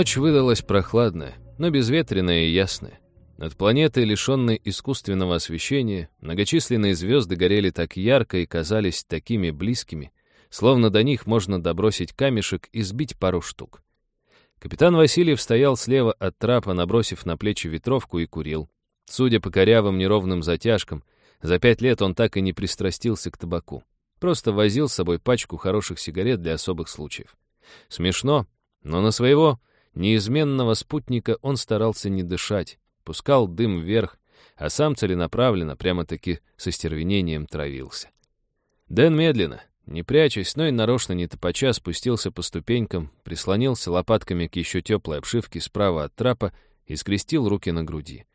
Ночь выдалась прохладная, но безветренная и ясная. Над планетой, лишенной искусственного освещения, многочисленные звезды горели так ярко и казались такими близкими, словно до них можно добросить камешек и сбить пару штук. Капитан Васильев стоял слева от трапа, набросив на плечи ветровку и курил. Судя по корявым неровным затяжкам, за пять лет он так и не пристрастился к табаку. Просто возил с собой пачку хороших сигарет для особых случаев. Смешно, но на своего неизменного спутника он старался не дышать, пускал дым вверх, а сам целенаправленно, прямо-таки со стервенением травился. Дэн медленно, не прячась, но и нарочно не топача, спустился по ступенькам, прислонился лопатками к еще теплой обшивке справа от трапа и скрестил руки на груди.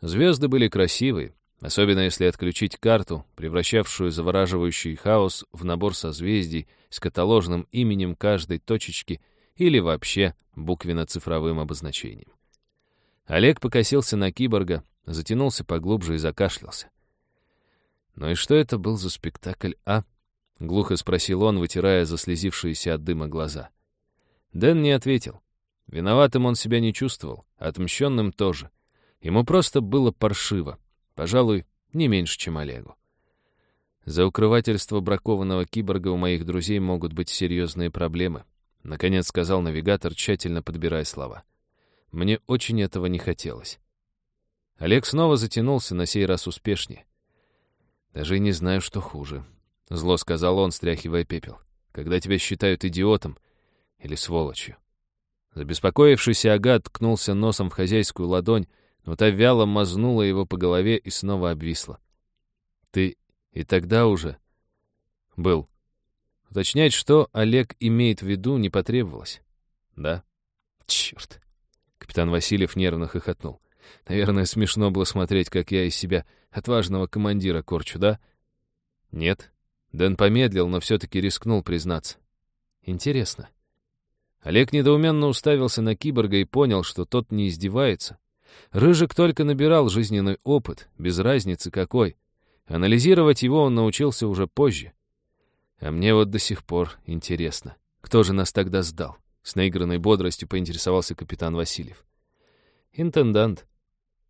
Звезды были красивые, особенно если отключить карту, превращавшую завораживающий хаос в набор созвездий с каталожным именем каждой точечки или вообще буквенно-цифровым обозначением. Олег покосился на киборга, затянулся поглубже и закашлялся. «Ну и что это был за спектакль, а?» — глухо спросил он, вытирая заслезившиеся от дыма глаза. Дэн не ответил. Виноватым он себя не чувствовал, отмщенным тоже. Ему просто было паршиво. Пожалуй, не меньше, чем Олегу. За укрывательство бракованного киборга у моих друзей могут быть серьезные проблемы, наконец сказал навигатор, тщательно подбирая слова. Мне очень этого не хотелось. Олег снова затянулся, на сей раз успешнее. Даже и не знаю, что хуже. — зло сказал он, стряхивая пепел. «Когда тебя считают идиотом или сволочью». Забеспокоившийся Агат ткнулся носом в хозяйскую ладонь, но та вяло мазнула его по голове и снова обвисла. «Ты и тогда уже...» «Был». Уточнять, что Олег имеет в виду, не потребовалось. «Да?» «Черт!» Капитан Васильев нервно хохотнул. «Наверное, смешно было смотреть, как я из себя отважного командира корчу, да?» «Нет», Дэн помедлил, но все-таки рискнул признаться. Интересно. Олег недоуменно уставился на киборга и понял, что тот не издевается. Рыжик только набирал жизненный опыт, без разницы какой. Анализировать его он научился уже позже. А мне вот до сих пор интересно, кто же нас тогда сдал? С наигранной бодростью поинтересовался капитан Васильев. Интендант.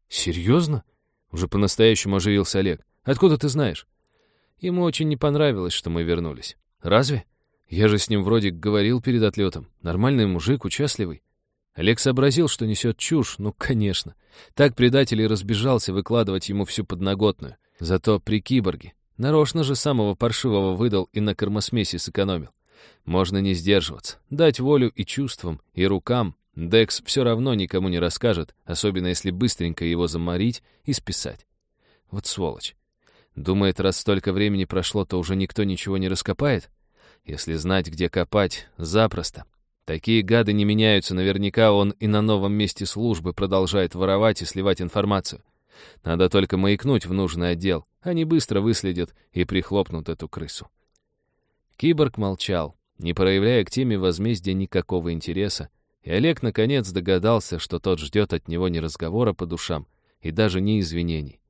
Серьезно? Уже по-настоящему оживился Олег. Откуда ты знаешь? Ему очень не понравилось, что мы вернулись. Разве? Я же с ним вроде говорил перед отлетом. Нормальный мужик, участливый. Олег сообразил, что несет чушь, ну, конечно. Так предатель и разбежался выкладывать ему всю подноготную. Зато при киборге. Нарочно же самого паршивого выдал и на кормосмеси сэкономил. Можно не сдерживаться, дать волю и чувствам, и рукам. Декс все равно никому не расскажет, особенно если быстренько его заморить и списать. Вот сволочь. Думает, раз столько времени прошло, то уже никто ничего не раскопает? Если знать, где копать, запросто. Такие гады не меняются, наверняка он и на новом месте службы продолжает воровать и сливать информацию. Надо только маякнуть в нужный отдел. Они быстро выследят и прихлопнут эту крысу. Киборг молчал, не проявляя к теме возмездия никакого интереса, и Олег наконец догадался, что тот ждет от него не разговора по душам и даже не извинений.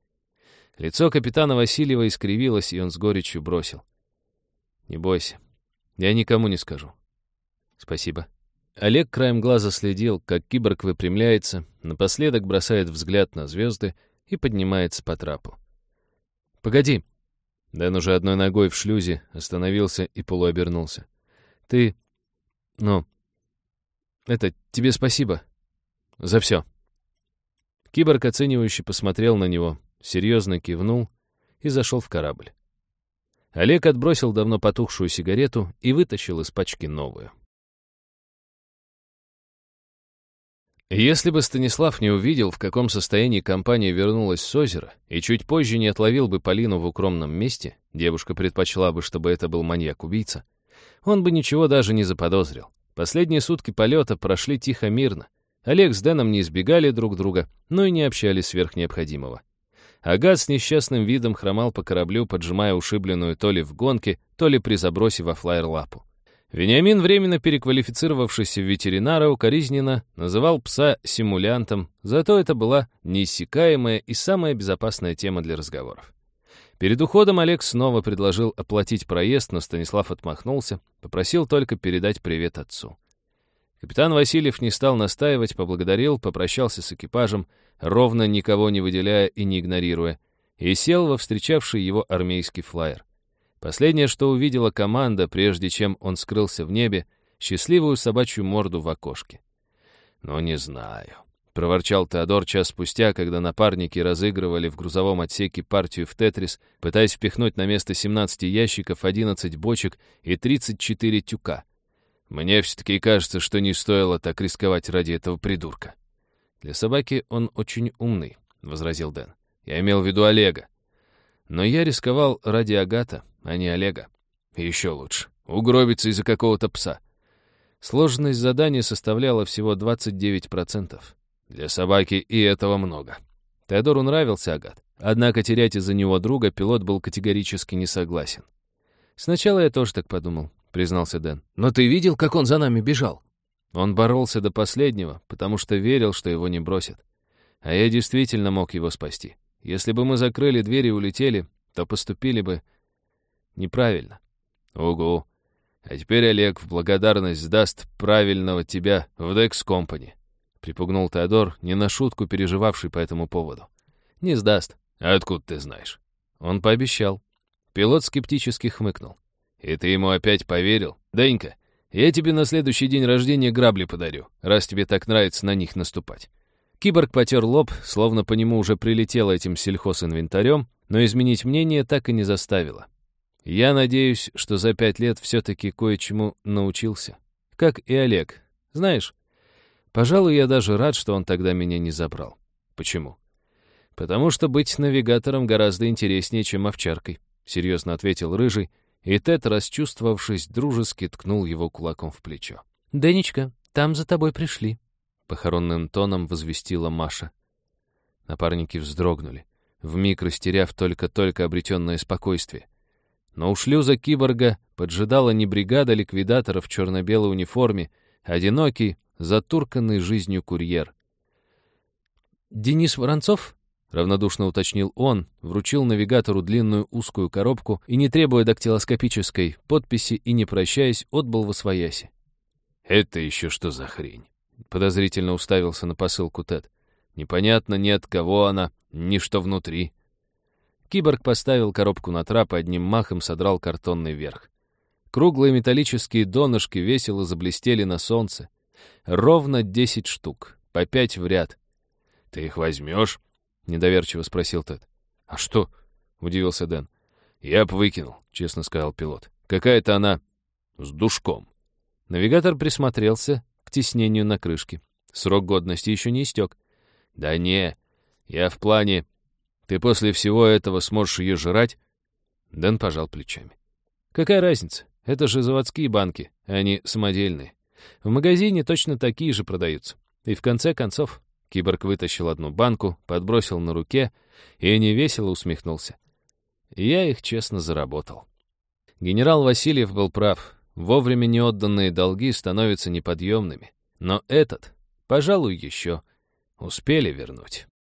Лицо капитана Васильева искривилось, и он с горечью бросил. «Не бойся, я никому не скажу». «Спасибо». Олег краем глаза следил, как киборг выпрямляется, напоследок бросает взгляд на звезды и поднимается по трапу. «Погоди!» Дэн уже одной ногой в шлюзе остановился и полуобернулся. «Ты... ну... это... тебе спасибо. За все». Киборг оценивающе посмотрел на него, серьезно кивнул и зашел в корабль. Олег отбросил давно потухшую сигарету и вытащил из пачки новую. Если бы Станислав не увидел, в каком состоянии компания вернулась с озера, и чуть позже не отловил бы Полину в укромном месте, девушка предпочла бы, чтобы это был маньяк-убийца, он бы ничего даже не заподозрил. Последние сутки полета прошли тихо-мирно. Олег с Дэном не избегали друг друга, но и не общались сверх необходимого. Агат с несчастным видом хромал по кораблю, поджимая ушибленную то ли в гонке, то ли при забросе во флайер-лапу. Вениамин, временно переквалифицировавшийся в ветеринара, укоризненно называл пса симулянтом, зато это была неиссякаемая и самая безопасная тема для разговоров. Перед уходом Олег снова предложил оплатить проезд, но Станислав отмахнулся, попросил только передать привет отцу. Капитан Васильев не стал настаивать, поблагодарил, попрощался с экипажем, ровно никого не выделяя и не игнорируя, и сел во встречавший его армейский флайер. Последнее, что увидела команда, прежде чем он скрылся в небе, счастливую собачью морду в окошке. «Ну, не знаю», — проворчал Теодор час спустя, когда напарники разыгрывали в грузовом отсеке партию в «Тетрис», пытаясь впихнуть на место 17 ящиков 11 бочек и 34 тюка. «Мне все-таки кажется, что не стоило так рисковать ради этого придурка». «Для собаки он очень умный», — возразил Дэн. «Я имел в виду Олега. Но я рисковал ради Агата, а не Олега. И еще лучше. Угробиться из-за какого-то пса. Сложность задания составляла всего 29%. Для собаки и этого много. Теодору нравился Агат. Однако терять из-за него друга пилот был категорически не согласен. «Сначала я тоже так подумал», — признался Дэн. «Но ты видел, как он за нами бежал?» Он боролся до последнего, потому что верил, что его не бросят. А я действительно мог его спасти. Если бы мы закрыли дверь и улетели, то поступили бы неправильно. Угу. А теперь Олег в благодарность сдаст правильного тебя в Декс Компани. Припугнул Теодор, не на шутку переживавший по этому поводу. Не сдаст. А откуда ты знаешь? Он пообещал. Пилот скептически хмыкнул. И ты ему опять поверил? Денька, я тебе на следующий день рождения грабли подарю, раз тебе так нравится на них наступать. Киборг потер лоб, словно по нему уже прилетело этим сельхозинвентарем, но изменить мнение так и не заставило. Я надеюсь, что за пять лет все-таки кое-чему научился. Как и Олег. Знаешь, пожалуй, я даже рад, что он тогда меня не забрал. Почему? Потому что быть навигатором гораздо интереснее, чем овчаркой, серьезно ответил Рыжий, и Тед, расчувствовавшись, дружески ткнул его кулаком в плечо. «Денечка, там за тобой пришли», — похоронным тоном возвестила Маша. Напарники вздрогнули, вмиг растеряв только-только обретенное спокойствие. Но у шлюза киборга поджидала не бригада ликвидаторов в черно-белой униформе, а одинокий, затурканный жизнью курьер. «Денис Воронцов?» — равнодушно уточнил он, вручил навигатору длинную узкую коробку и, не требуя дактилоскопической подписи и не прощаясь, отбыл во свояси. «Это еще что за хрень?» — подозрительно уставился на посылку Тед. «Непонятно ни от кого она, ни что внутри». Киборг поставил коробку на трап и одним махом содрал картонный верх. Круглые металлические донышки весело заблестели на солнце. Ровно десять штук, по пять в ряд. «Ты их возьмешь?» — недоверчиво спросил Тед. «А что?» — удивился Дэн. «Я б выкинул», — честно сказал пилот. «Какая-то она с душком». Навигатор присмотрелся к тиснению на крышке. Срок годности еще не истек. «Да не, я в плане ты после всего этого сможешь ее жрать?» Дэн пожал плечами. «Какая разница? Это же заводские банки, они самодельные. В магазине точно такие же продаются. И в конце концов...» Киборг вытащил одну банку, подбросил на руке и невесело усмехнулся. «Я их честно заработал». Генерал Васильев был прав. Вовремя неотданные долги становятся неподъемными. Но этот, пожалуй, еще успели вернуть.